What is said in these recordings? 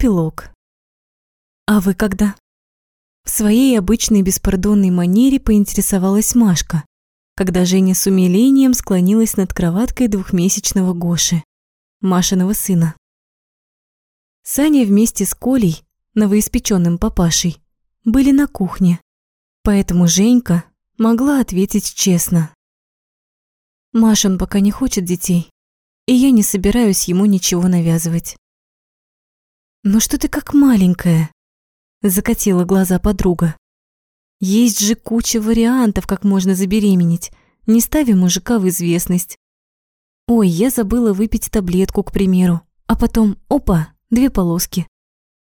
Эпилог. «А вы когда?» В своей обычной беспардонной манере поинтересовалась Машка, когда Женя с умилением склонилась над кроваткой двухмесячного Гоши, Машиного сына. Саня вместе с Колей, новоиспеченным папашей, были на кухне, поэтому Женька могла ответить честно. Машин пока не хочет детей, и я не собираюсь ему ничего навязывать. «Ну что ты как маленькая?» Закатила глаза подруга. «Есть же куча вариантов, как можно забеременеть. Не ставим мужика в известность. Ой, я забыла выпить таблетку, к примеру. А потом, опа, две полоски.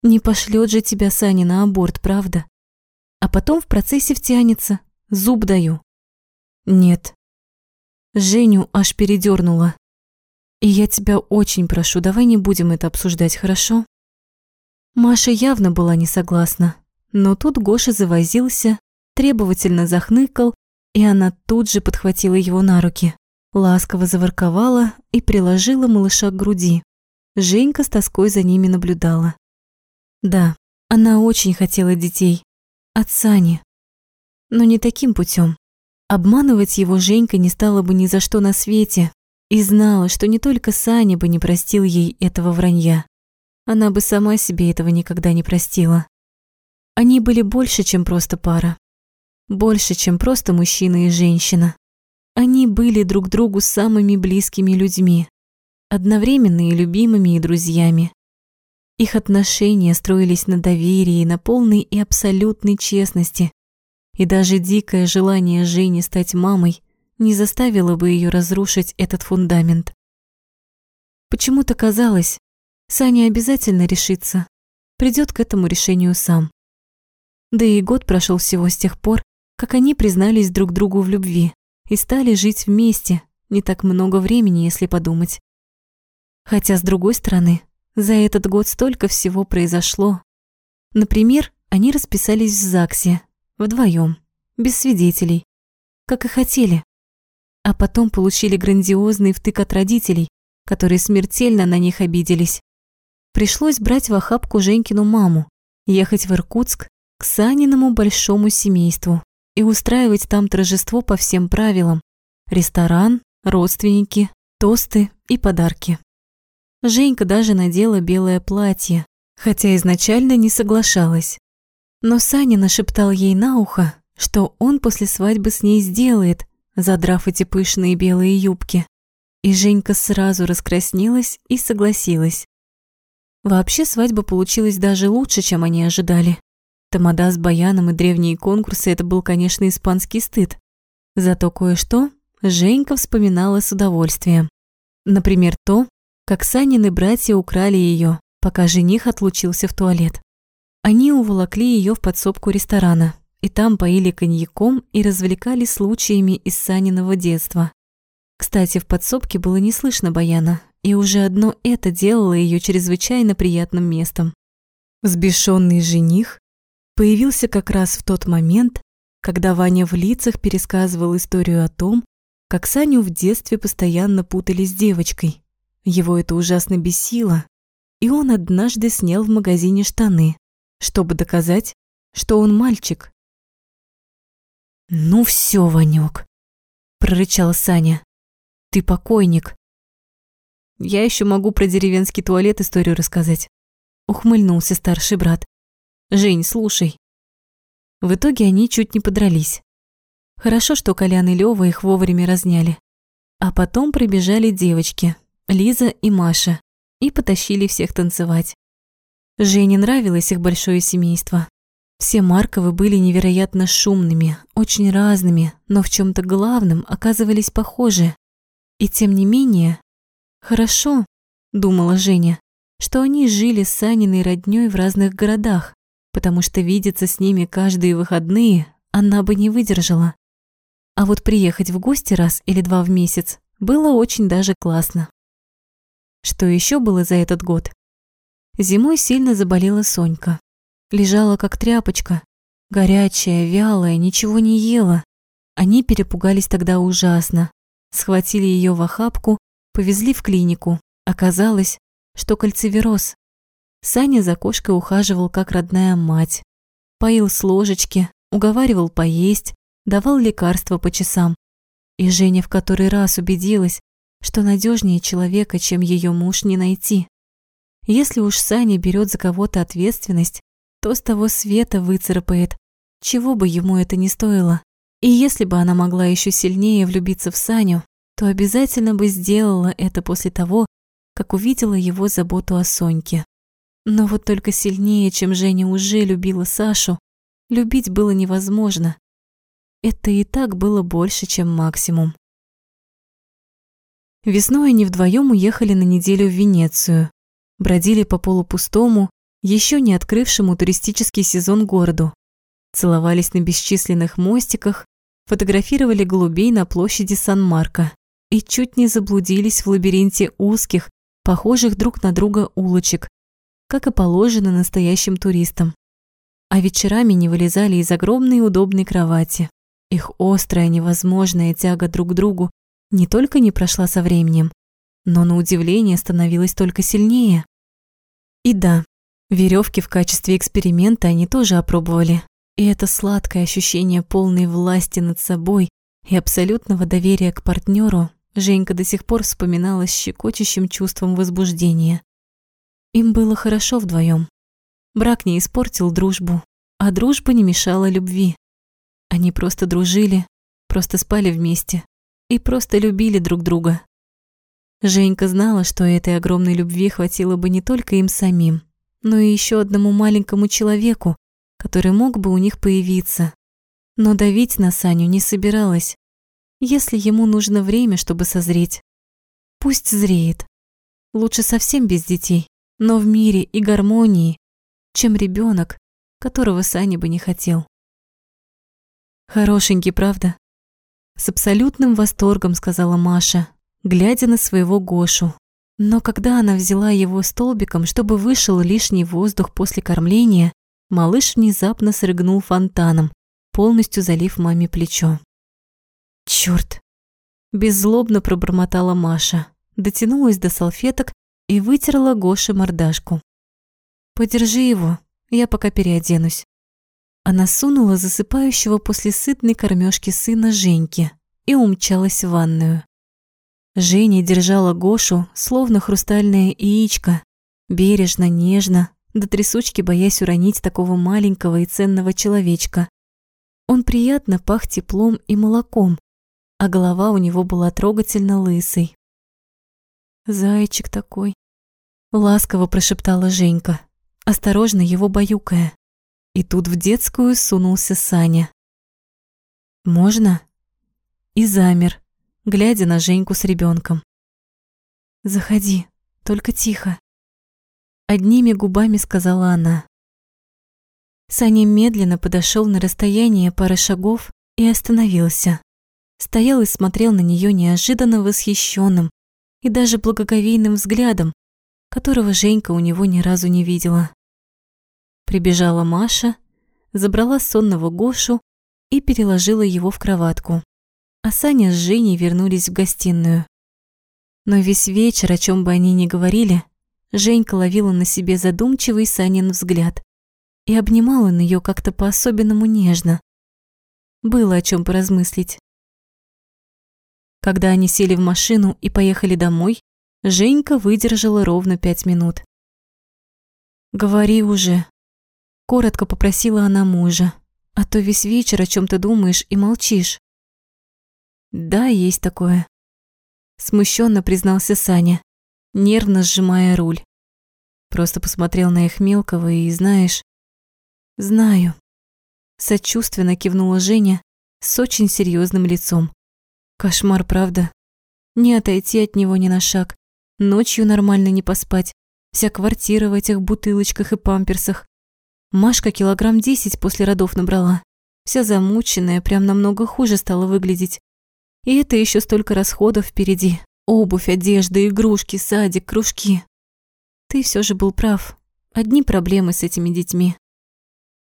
Не пошлет же тебя Саня на аборт, правда? А потом в процессе втянется. Зуб даю. Нет. Женю аж передернула. И я тебя очень прошу, давай не будем это обсуждать, хорошо? Маша явно была не согласна, но тут Гоша завозился, требовательно захныкал, и она тут же подхватила его на руки, ласково заворковала и приложила малыша к груди. Женька с тоской за ними наблюдала. Да, она очень хотела детей. От Сани. Но не таким путем. Обманывать его Женька не стала бы ни за что на свете и знала, что не только Саня бы не простил ей этого вранья. Она бы сама себе этого никогда не простила. Они были больше, чем просто пара. Больше, чем просто мужчина и женщина. Они были друг другу самыми близкими людьми, одновременно и любимыми, и друзьями. Их отношения строились на доверии, на полной и абсолютной честности. И даже дикое желание Жени стать мамой не заставило бы ее разрушить этот фундамент. Почему-то казалось, Саня обязательно решится, придет к этому решению сам. Да и год прошел всего с тех пор, как они признались друг другу в любви и стали жить вместе, не так много времени, если подумать. Хотя, с другой стороны, за этот год столько всего произошло. Например, они расписались в ЗАГСе, вдвоем, без свидетелей, как и хотели. А потом получили грандиозный втык от родителей, которые смертельно на них обиделись. Пришлось брать в охапку Женькину маму, ехать в Иркутск к Саниному большому семейству и устраивать там торжество по всем правилам. Ресторан, родственники, тосты и подарки. Женька даже надела белое платье, хотя изначально не соглашалась. Но Саня нашептал ей на ухо, что он после свадьбы с ней сделает, задрав эти пышные белые юбки. И Женька сразу раскраснелась и согласилась. Вообще свадьба получилась даже лучше, чем они ожидали. Тамада с баяном и древние конкурсы – это был, конечно, испанский стыд. Зато кое-что Женька вспоминала с удовольствием. Например, то, как Санины братья украли ее, пока жених отлучился в туалет. Они уволокли ее в подсобку ресторана, и там поили коньяком и развлекали случаями из Саниного детства. Кстати, в подсобке было не слышно баяна, и уже одно это делало ее чрезвычайно приятным местом. Взбешенный жених появился как раз в тот момент, когда Ваня в лицах пересказывал историю о том, как Саню в детстве постоянно путали с девочкой. Его это ужасно бесило, и он однажды снял в магазине штаны, чтобы доказать, что он мальчик. «Ну все, Ванек», – прорычал Саня. «Ты покойник, я еще могу про деревенский туалет историю рассказать. Ухмыльнулся старший брат. Жень, слушай. В итоге они чуть не подрались. Хорошо, что Колян и Лёва их вовремя разняли. А потом прибежали девочки, Лиза и Маша, и потащили всех танцевать. Жене нравилось их большое семейство. Все Марковы были невероятно шумными, очень разными, но в чем то главном оказывались похожи. И тем не менее, Хорошо, думала Женя, что они жили с Саниной роднёй в разных городах, потому что видеться с ними каждые выходные она бы не выдержала. А вот приехать в гости раз или два в месяц было очень даже классно. Что еще было за этот год? Зимой сильно заболела Сонька. Лежала как тряпочка, горячая, вялая, ничего не ела. Они перепугались тогда ужасно. Схватили ее в охапку Повезли в клинику. Оказалось, что кальцивероз. Саня за кошкой ухаживал как родная мать. Поил с ложечки, уговаривал поесть, давал лекарства по часам. И Женя в который раз убедилась, что надежнее человека, чем ее муж, не найти. Если уж Саня берет за кого-то ответственность, то с того света выцарапает, чего бы ему это ни стоило. И если бы она могла еще сильнее влюбиться в Саню, то обязательно бы сделала это после того, как увидела его заботу о Соньке. Но вот только сильнее, чем Женя уже любила Сашу, любить было невозможно. Это и так было больше, чем максимум. Весной они вдвоем уехали на неделю в Венецию. Бродили по полупустому, еще не открывшему туристический сезон городу. Целовались на бесчисленных мостиках, фотографировали голубей на площади Сан-Марко и чуть не заблудились в лабиринте узких, похожих друг на друга улочек, как и положено настоящим туристам. А вечерами не вылезали из огромной удобной кровати. Их острая невозможная тяга друг к другу не только не прошла со временем, но на удивление становилась только сильнее. И да, веревки в качестве эксперимента они тоже опробовали. И это сладкое ощущение полной власти над собой и абсолютного доверия к партнеру Женька до сих пор вспоминала с щекочущим чувством возбуждения. Им было хорошо вдвоем. Брак не испортил дружбу, а дружба не мешала любви. Они просто дружили, просто спали вместе, и просто любили друг друга. Женька знала, что этой огромной любви хватило бы не только им самим, но и еще одному маленькому человеку, который мог бы у них появиться. Но давить на Саню не собиралась. Если ему нужно время, чтобы созреть, пусть зреет. Лучше совсем без детей, но в мире и гармонии, чем ребенок, которого Саня бы не хотел. Хорошенький, правда? С абсолютным восторгом сказала Маша, глядя на своего Гошу. Но когда она взяла его столбиком, чтобы вышел лишний воздух после кормления, малыш внезапно срыгнул фонтаном, полностью залив маме плечо. Чёрт! Беззлобно пробормотала Маша, дотянулась до салфеток и вытерла Гоше мордашку. «Подержи его, я пока переоденусь». Она сунула засыпающего после сытной кормежки сына Женьки и умчалась в ванную. Женя держала Гошу, словно хрустальное яичко, бережно, нежно, до трясучки боясь уронить такого маленького и ценного человечка. Он приятно пах теплом и молоком, а голова у него была трогательно лысой. «Зайчик такой», — ласково прошептала Женька, осторожно его баюкая. И тут в детскую сунулся Саня. «Можно?» И замер, глядя на Женьку с ребенком. «Заходи, только тихо», — одними губами сказала она. Саня медленно подошел на расстояние пары шагов и остановился. Стоял и смотрел на нее неожиданно восхищенным и даже благоговейным взглядом, которого Женька у него ни разу не видела. Прибежала Маша, забрала сонного Гошу и переложила его в кроватку. А Саня с Женей вернулись в гостиную. Но весь вечер, о чем бы они ни говорили, Женька ловила на себе задумчивый Санин взгляд и обнимала на нее как-то по-особенному нежно. Было о чем поразмыслить. Когда они сели в машину и поехали домой, Женька выдержала ровно пять минут. «Говори уже», Коротко попросила она мужа. А то весь вечер о чем ты думаешь и молчишь. Да, есть такое. Смущенно признался Саня, нервно сжимая руль. Просто посмотрел на их мелкого и, знаешь... Знаю. Сочувственно кивнула Женя с очень серьезным лицом. Кошмар, правда? Не отойти от него ни на шаг. Ночью нормально не поспать. Вся квартира в этих бутылочках и памперсах. Машка килограмм десять после родов набрала. Вся замученная, прям намного хуже стала выглядеть. И это еще столько расходов впереди. Обувь, одежда, игрушки, садик, кружки. Ты все же был прав. Одни проблемы с этими детьми.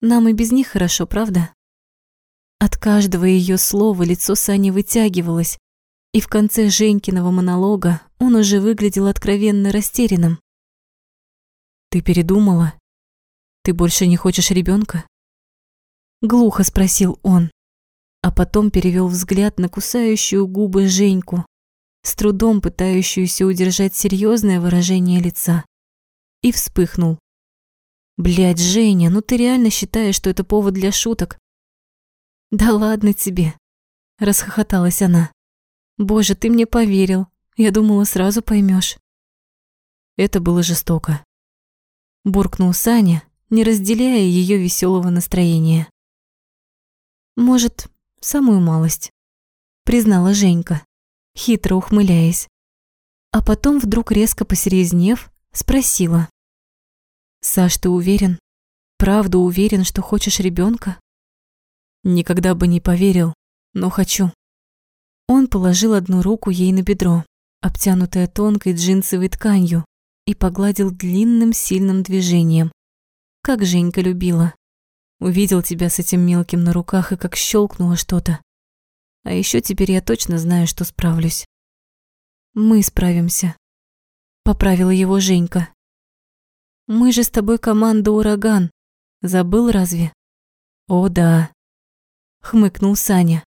Нам и без них хорошо, правда? От каждого ее слова лицо Сани вытягивалось, и в конце Женькиного монолога он уже выглядел откровенно растерянным. Ты передумала? Ты больше не хочешь ребенка? Глухо спросил он, а потом перевел взгляд на кусающую губы Женьку, с трудом пытающуюся удержать серьезное выражение лица, и вспыхнул. Блядь, Женя, ну ты реально считаешь, что это повод для шуток? Да ладно тебе, расхохоталась она. Боже, ты мне поверил. Я думала, сразу поймешь. Это было жестоко. Буркнул Саня, не разделяя ее веселого настроения. Может, самую малость, признала Женька, хитро ухмыляясь. А потом вдруг резко посерьезнев, спросила. «Саш, ты уверен? Правда уверен, что хочешь ребенка? Никогда бы не поверил, но хочу. Он положил одну руку ей на бедро, обтянутое тонкой джинсовой тканью, и погладил длинным сильным движением. Как Женька любила. Увидел тебя с этим мелким на руках и как щелкнуло что-то. А еще теперь я точно знаю, что справлюсь. Мы справимся. Поправила его Женька. Мы же с тобой команда «Ураган». Забыл разве? О, да. Хмыкнул Саня.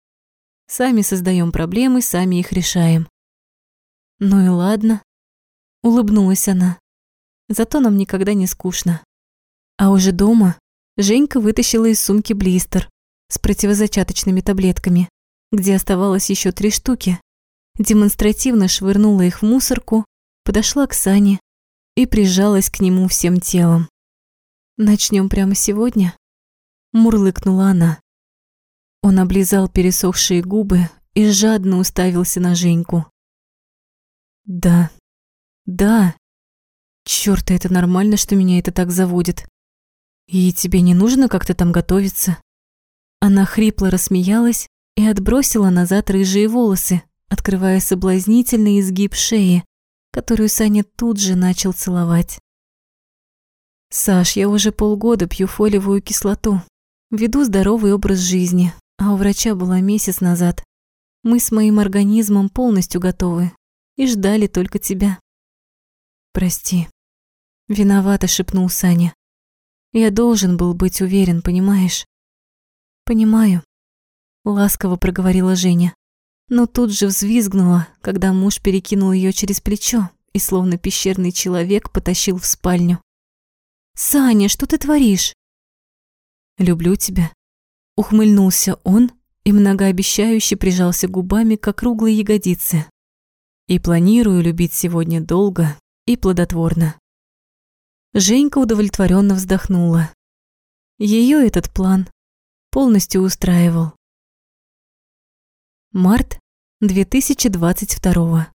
Сами создаем проблемы, сами их решаем. Ну и ладно. Улыбнулась она. Зато нам никогда не скучно. А уже дома Женька вытащила из сумки блистер с противозачаточными таблетками, где оставалось еще три штуки. Демонстративно швырнула их в мусорку, подошла к Сане и прижалась к нему всем телом. Начнем прямо сегодня?» Мурлыкнула она. Он облизал пересохшие губы и жадно уставился на Женьку. «Да, да. Чёрт, это нормально, что меня это так заводит. «И тебе не нужно как-то там готовиться?» Она хрипло рассмеялась и отбросила назад рыжие волосы, открывая соблазнительный изгиб шеи, которую Саня тут же начал целовать. «Саш, я уже полгода пью фолиевую кислоту, веду здоровый образ жизни, а у врача была месяц назад. Мы с моим организмом полностью готовы и ждали только тебя». «Прости», — виновато шепнул Саня. Я должен был быть уверен, понимаешь? Понимаю, ласково проговорила Женя, но тут же взвизгнула, когда муж перекинул ее через плечо и словно пещерный человек потащил в спальню. Саня, что ты творишь? Люблю тебя, ухмыльнулся он и многообещающе прижался губами к округлой ягодице. И планирую любить сегодня долго и плодотворно. Женька удовлетворенно вздохнула. Ее этот план полностью устраивал. Март 2022